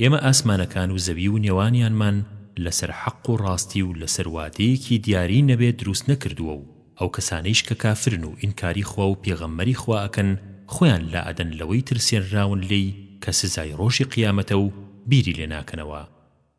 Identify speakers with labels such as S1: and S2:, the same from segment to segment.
S1: ئێمە ئاسمانەکان و زەوی و نێوانیانمان لەسەر حەق و ڕاستی و لەسەر وادەیەکی دیاری نەبێ دروست نەکردووە و ئەو کەسانەیش کە کافرن و ئینکاری خوا و پێغەمبەری خوا ئەکەن خۆیان لائەدەن لەوەی ترسێنراون لێی کە سزای ڕۆژی قیامەتە و بیری
S2: لێناکەنەوە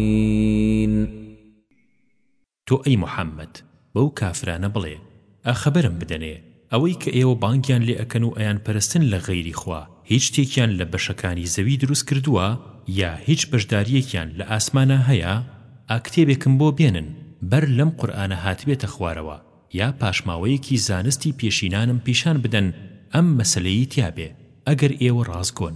S2: الضالین.
S1: تۆ ئەی محمد بەو کافرانە بڵێ، ئا خەبەرم بدەنێ، ئەوەی کە ئێوە بانگیان لێ ئەکەن و ئەیان پەرستن لە غەیری خوا هیچ شتێکیان لە بەشەکانی زەوی دروست کردووە یا هیچ بەشداریەکیان لە ئاسمانا هەیە؟ ئا کتێبێکم بۆ بێنن بەر لەم قورئانە هاتبێتە خوارەوە یا پاشماوەیەکی زانستی پێشینانم پیشان بدەن ئەم مەسەلەیی تیا بێ ئەگەر ئێوە
S2: ڕاستگۆن.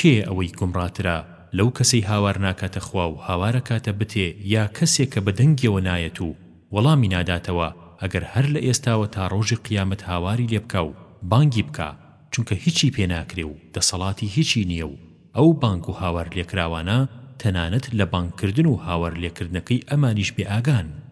S1: کێیە ئەوەی گومڕاترە لەو کەسەی هاوار ناکاتە خوا و هاوارەکاتە بتێ یا کەسێک کە بە دەنگیەوە نایەت و وەڵامی ناداتەوە ئەگەر هەر لە ئێستاوە تا ڕۆژی قیامەت هاواری لێ بکا و بانگی بکا چونکە هیچی پێ ناکرێ و دەسەڵاتی هیچی نیە و ئەو بانگ و هاوار لێکراوانە تەنانەت لە بانگ کردن و هاوار لێکردنەکەی ئەمانیش بێ ئاگان.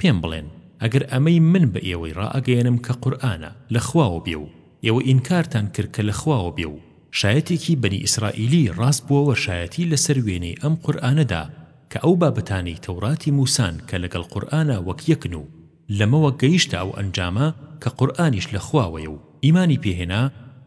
S2: پێم بڵێن ئەگەر ئەمەی من بە ئێوەی ڕائەگەیەنم کە قورئانە لە خواوە بێ و ئێوە ئینکارتان کرد کە لە خواوە بێ و شایەتێکی بەنی ئیسرائیلی ڕاست بووەوە شایەتی لەسەر وێنەی ئەم قورئانەدا کە ئەو بابەتانەی تەوراتی موسان کە لەگەڵ قورئانا وەک یەکن و لەمەوە گەیشتە ئەو ئەنجامە کە قورئانیش لە خواوەیە و ئیمانی پێهێنا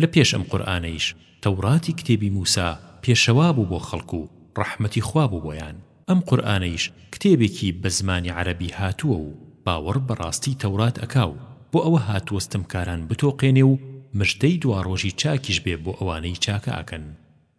S2: لە پێش ئەم قورئانەیش تەوراتی کتێبی موسا پێشەوا بوو بۆ خەڵک و ڕەحمەتی خوا بوو بۆیان ئەم قورئانەیش کتێبێکی بە زمانی عەرەبی هاتووە و باوەڕ بە ڕاستی تەورات ئەکا و بۆ ئەوە هاتووە ستەمکاران بتۆقێنێ و مژدەی دواڕۆژی چاکیش بێ بۆ ئەوانەی چاکە ئەکەن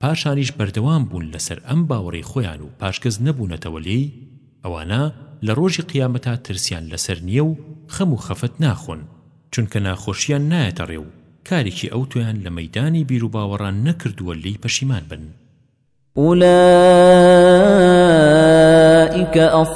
S2: پاشانیش بەردەوام بوون لەسەر ئەم باوەڕەی خۆیان و پاشگەز نەبوونەتەوە لێی، ئەوانە لە ڕۆژی قیامەتا ترسیان لەسەر نییە و خەم و خەفەت ناخۆن، چونکە ناخۆشیان نایەتە ڕێ و کارێکی ئەوتۆیان لە مەیدانی بیروباوەڕا نەکردووە لێی پەشیمان بن.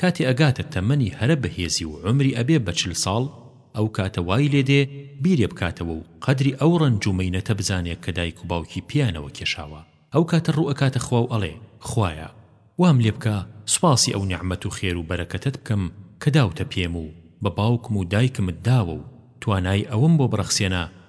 S1: کاتێ ئەگاتە تەمەنی هەرە بەهێزی و عومری ئەبێ بە چل ساڵ، ئەو کاتە وای لێ دێ بیرێ بکاتەوە و قەدری ئەو ڕەنج و مەینەتە بزانێ کە دایک و باوکی پێیانەوە کێشاوە. ئەو کاتە ڕوو ئەکاتە خوا و ئەڵێ، خوایە! وام لێ بکە سوپاسی ئەو نیعمەت و خێر و بەرەکەتەت بکەم کە داوتە پێم و بە باوکم و دایکمت داوە و توانای ئەوەم بۆ بڕەخسێنە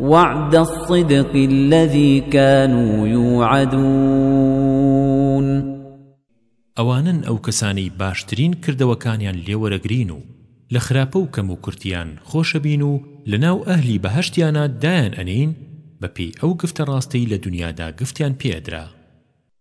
S2: وعد الصدق الذي كانوا يوعدون
S1: ئەوانەن ئەو کەسانەی باشترین کردەوەکانیان لێوەرەگرین و لە خراپە و کەم و کورتیان خۆشەبین و لەناو ئەهلی بەهەشتیانا دایان ئەنێین بەپێی ئەو گفتە ڕاستەی لە دونیادا گفتیان
S2: پێ ئەدرا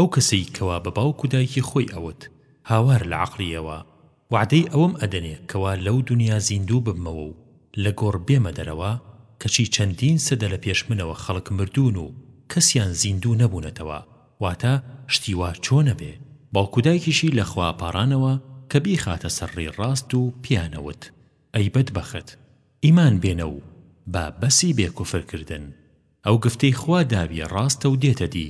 S1: ئەو کەسەی کەوا بە باوک و دایکی خۆی ئەوت هاوار لە عەقڵی ئەوا وەعدەی ئەوەم ئەدەنێ کەوا لەو دونیا زیندوو ببمەوە و لە گۆڕ بێمە دەرەوە کەچی چەندین سەدە لە پێش منەوە خەڵک مردوون و کەسیان زیندوو نەبوونەتەوە واتە شتی وا چۆن ئەبێ باوک و دایکیشی لە خوا پاڕانەوە کە بیخاتە سەر ڕێی ڕاست و پێیان ئەوت ئەی بەدبەخت ئیمان بێنە و با بەسی بێ کوفر کردن ئەو گفتەی خوا داویە ڕاستە و دێتە دی،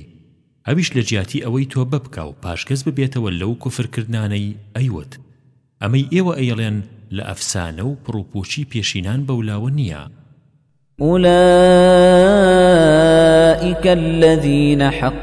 S1: ئەویش لە جیاتی ئەوەی تۆبە بکا و پاشگەز ببێتەوە لەو کوفر کردنانەی ئەیوت، ئەمەی ئێوە ئەیڵێن لە ئەفسانە و پڕوپوچی پێشینان بەولاوە نیە.
S2: ئولائیک الذین حق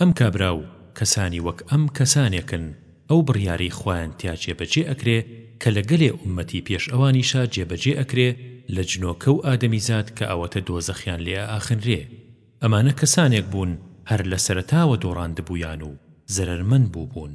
S1: ئەم کابرا و کەسانی وەک ئەم کەسانێکن ئەو بڕیارەی خوایان تیا جێبەجێ ئەکرێ کە لە گەلێ ئوممەتی پێش ئەوانیشا جێبەجێ ئەکرێ لە جنۆکە و ئادەمیزاد کە ئەوەتە دۆزەخیان لێ ئەئاخنرێ ئەمانە کەسانێک بوون هەر لە سەرەتاوە دۆڕاندبوویان و
S2: زەرەرمەند
S1: بووبوون.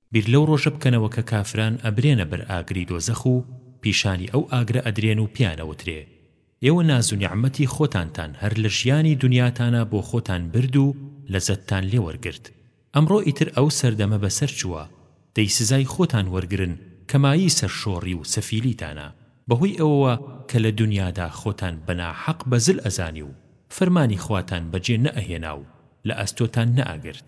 S1: بیرلەو ڕۆژە بکەنەوە کە کافران ئەبرێنە بەر ئاگری دۆزەخ و پیشانی ئەو ئاگرە ئەدرێن و پێیان ئەوترێ، ئێوە ناز و نیعمەتی خۆتانتان هەر لە ژیانی دونیاتانا بۆ خۆتان برد و لەزەتتان لێ وەرگرت، ئەمڕۆ ئیتر ئەو سەردەمە بەسەر چووە، دەی سزای خۆتان وەرگرن کە مایەی سەرشۆڕی و سەفیلیتانە، بەهۆی ئەوەوە کە لە دونیادا خۆتان بە ناحەق بەزل ئەزانی و فەرمانی خواتان بەجێ نەئەهێنا و لە ئەستۆتان
S2: نەئەگرت.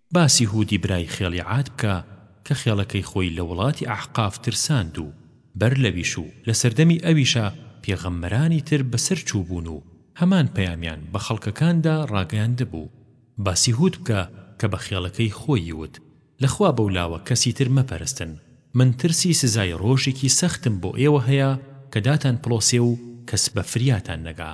S1: باسی هودی برای خێڵی عاد بکە کە خێڵەکەی خۆی لە وڵاتی ئەحقاف ترساند و بەر لەویش و لە سەردەمی ئەویشا پێغەمبەرانی تر بەسەر چووبوون و هەمان پەیامیان بە خەڵکەکاندا ڕاگەیاندبوو، باسی هود بکە کە بە خێڵەکەی خۆیی وت، لە خوا بەولاوە کەسی تر مەپەرستن، من ترسی سزای ڕۆژێکی سەختم بۆ ئێوە هەیە کە داتانپڵۆسێ و کەس بە فریاتان نەگا.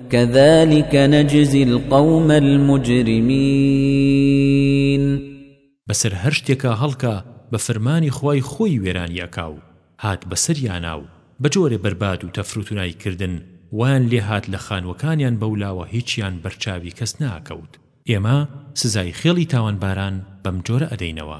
S2: كذلك نجزي القوم المجرمين
S1: بەسەر هەر شتێکا هەڵکا بە فەرمانی خوای خۆی وێرانی ئەکا و هات بەسەریانا و بە جۆرێ بەرباد و تەفروتونای کردن وایان لێ هات لە خانوەکانیان بەولاوە هیچیان بەرچاوی کەس ناکەوت ئێمە سزای خێڵی تاوانباران بەمجۆرە ئەدەینەوە.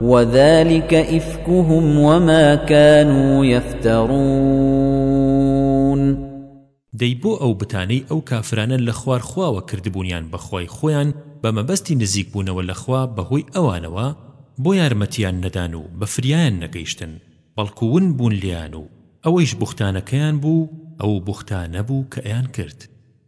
S2: وذلك إفكهم وما كانوا يفترون دەی بۆ ئەو بتانەی ئەو کافرانە لە خوار خواوە کردبوونیان بە خوای خۆیان بە مەبەستی نزیک بوونەوە لە خوا بەهۆی ئەوانەوە بۆ یارمەتیان نەدان و بە فریایان نەگەیشتن بەڵکو ون بوون لێیان و ئەوەیش بوختانەکەیان بوو ئەو بوختانە بوو کە ئەیان کرد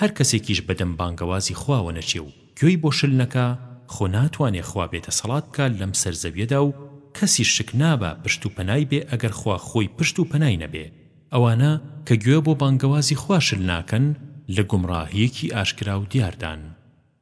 S2: هەر کەسێکیش بەدەم بانگەوازی خواوە نەچێ و گوێی بۆ شل نەکا خۆ ناتوانێ خوا بێ دەسەڵات بکا لەم سەر زەویەدا و کەسیش شک نابا پشت و پەنای بێ ئەگەر خوا خۆی پشت و پەنای نەبێ ئەوانە کە گوێ بۆ بانگەوازی خوا شل ناکەن لە گومڕاهیەکی ئاشکرا و دیاردان.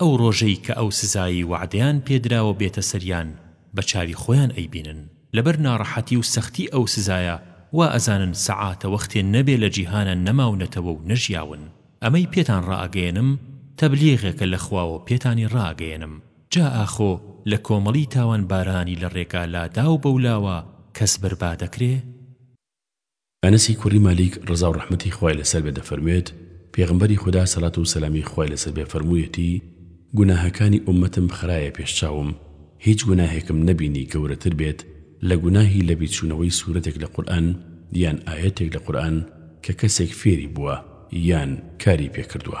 S2: ئەو
S1: ڕۆژەی کە ئەو سزایەی وەعدەیان پێدراوە بێتە سەریان بە چاوی خۆیان ئەیبینن لەبەر ناڕەحەتی و سەختی ئەو سزایە وا ئەزانن سەعاتە وەختێ نەبێ لە جیهانا نەماونەتەوە و نەژیاون ئەمەی پێتان ڕائەگەیەنم تەبلیغێکە لە خواوە پێتانی ڕائەگەیەنم جا ئاخۆ لە کۆمەڵی تاوانبارانی لە ڕێگا لاداو بەولاوە کەس بەربادەکرێ؟
S3: ئەنەسی کوڕی مالیک ڕەزاو ڕەحمەتی خوای لەسەر بێت دەفەرموێت، پێغەمبەری خودا سەلات و سەلامی خوای لەسەر بێ فەرموویەتی، گوناهەکانی ئوممەتم خرایە پێش چاوم هیچ گوناهێکم نەبینی گەورەتر بێت لە گوناهی لەبیرچوونەوەی سورەتێک لە قورئان یان ئایەتێک لە قورئان کە کەسێک فێری بووە یان کاری پێ کردووە.